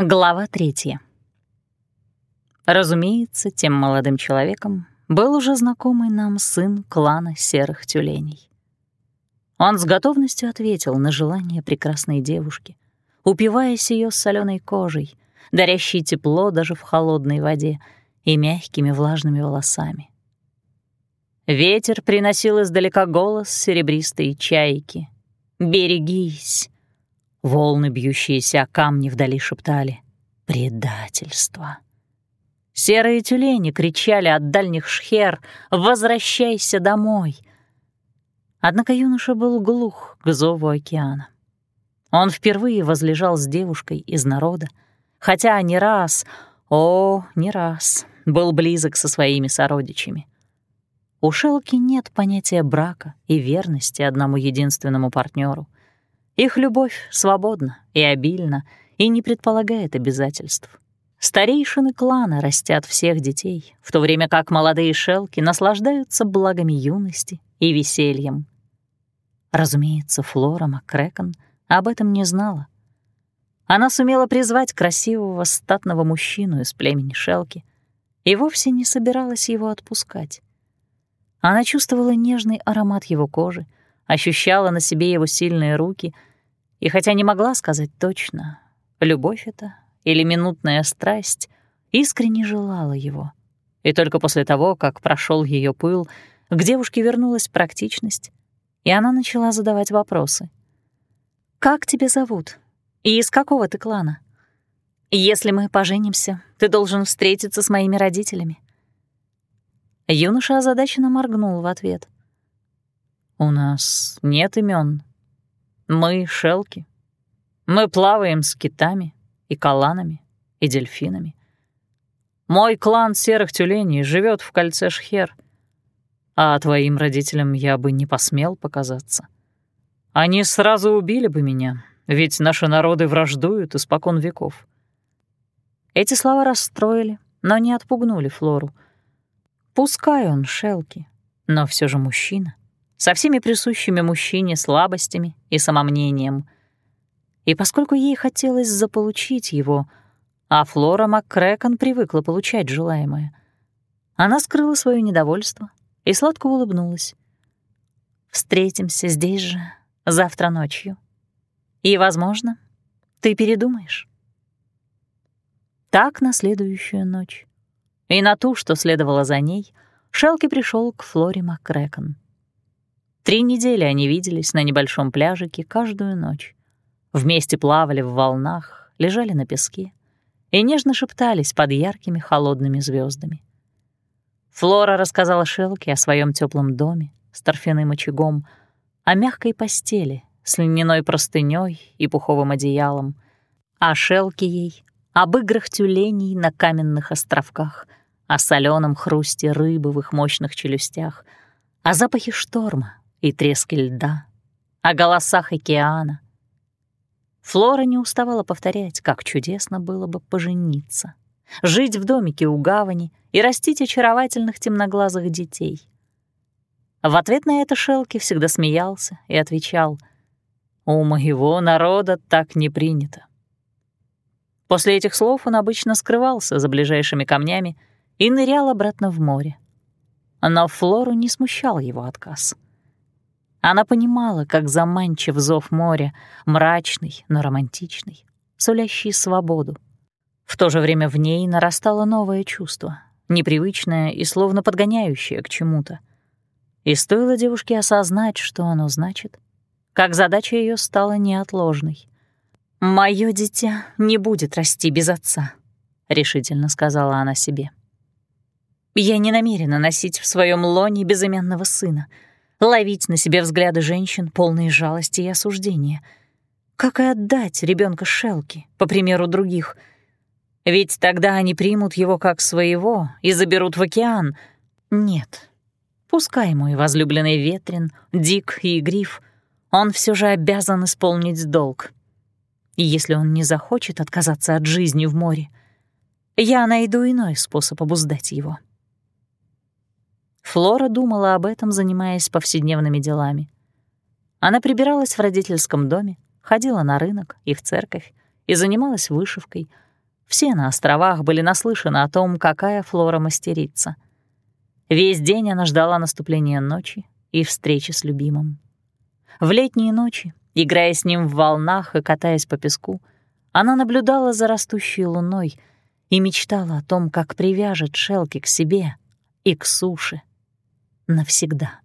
Глава третья. Разумеется, тем молодым человеком был уже знакомый нам сын клана серых тюленей. Он с готовностью ответил на желание прекрасной девушки, упиваясь ее соленой кожей, дарящей тепло даже в холодной воде и мягкими влажными волосами. Ветер приносил издалека голос серебристой чайки. «Берегись!» Волны, бьющиеся о камни вдали, шептали «Предательство». Серые тюлени кричали от дальних шхер «Возвращайся домой!». Однако юноша был глух к зову океана. Он впервые возлежал с девушкой из народа, хотя не раз, о, не раз, был близок со своими сородичами. У Шелки нет понятия брака и верности одному единственному партнеру — их любовь свободна и обильна и не предполагает обязательств. Старейшины клана растят всех детей, в то время как молодые шелки наслаждаются благами юности и весельем. Разумеется, Флора Маккрэкон об этом не знала. Она сумела призвать красивого статного мужчину из племени Шелки и вовсе не собиралась его отпускать. Она чувствовала нежный аромат его кожи, ощущала на себе его сильные руки — и хотя не могла сказать точно, любовь это или минутная страсть, искренне желала его. И только после того, как прошел ее пыл, к девушке вернулась практичность, и она начала задавать вопросы. «Как тебя зовут? И из какого ты клана? Если мы поженимся, ты должен встретиться с моими родителями». Юноша озадаченно моргнул в ответ. «У нас нет имен, мы — шелки. Мы плаваем с китами и каланами и дельфинами. Мой клан серых тюленей живет в кольце Шхер, а твоим родителям я бы не посмел показаться. Они сразу убили бы меня, ведь наши народы враждуют испокон веков. Эти слова расстроили, но не отпугнули Флору. Пускай он шелки, но все же мужчина со всеми присущими мужчине слабостями и самомнением. И поскольку ей хотелось заполучить его, а Флора МакКрэкон привыкла получать желаемое, она скрыла свое недовольство и сладко улыбнулась. «Встретимся здесь же завтра ночью. И, возможно, ты передумаешь». Так на следующую ночь. И на ту, что следовало за ней, Шелки пришел к Флоре МакКрэкон. Три недели они виделись на небольшом пляжике каждую ночь. Вместе плавали в волнах, лежали на песке и нежно шептались под яркими холодными звездами. Флора рассказала Шелке о своем теплом доме с торфяным очагом, о мягкой постели с льняной простыней и пуховым одеялом, о Шелке ей, об играх тюленей на каменных островках, о соленом хрусте рыбы в их мощных челюстях, о запахе шторма, и трески льда, о голосах океана. Флора не уставала повторять, как чудесно было бы пожениться, жить в домике у гавани и растить очаровательных темноглазых детей. В ответ на это Шелки всегда смеялся и отвечал «У моего народа так не принято». После этих слов он обычно скрывался за ближайшими камнями и нырял обратно в море. Но Флору не смущал его отказ — она понимала, как заманчив зов моря, мрачный, но романтичный, сулящий свободу. В то же время в ней нарастало новое чувство, непривычное и словно подгоняющее к чему-то. И стоило девушке осознать, что оно значит, как задача ее стала неотложной. «Моё дитя не будет расти без отца», — решительно сказала она себе. «Я не намерена носить в своем лоне безымянного сына», ловить на себе взгляды женщин, полные жалости и осуждения. Как и отдать ребенка Шелки, по примеру других. Ведь тогда они примут его как своего и заберут в океан. Нет. Пускай мой возлюбленный Ветрен, Дик и Гриф, он все же обязан исполнить долг. И если он не захочет отказаться от жизни в море, я найду иной способ обуздать его. Флора думала об этом, занимаясь повседневными делами. Она прибиралась в родительском доме, ходила на рынок и в церковь и занималась вышивкой, Все на островах были наслышаны о том, какая Флора мастерица. Весь день она ждала наступления ночи и встречи с любимым. В летние ночи, играя с ним в волнах и катаясь по песку, она наблюдала за растущей луной и мечтала о том, как привяжет Шелки к себе и к суше навсегда.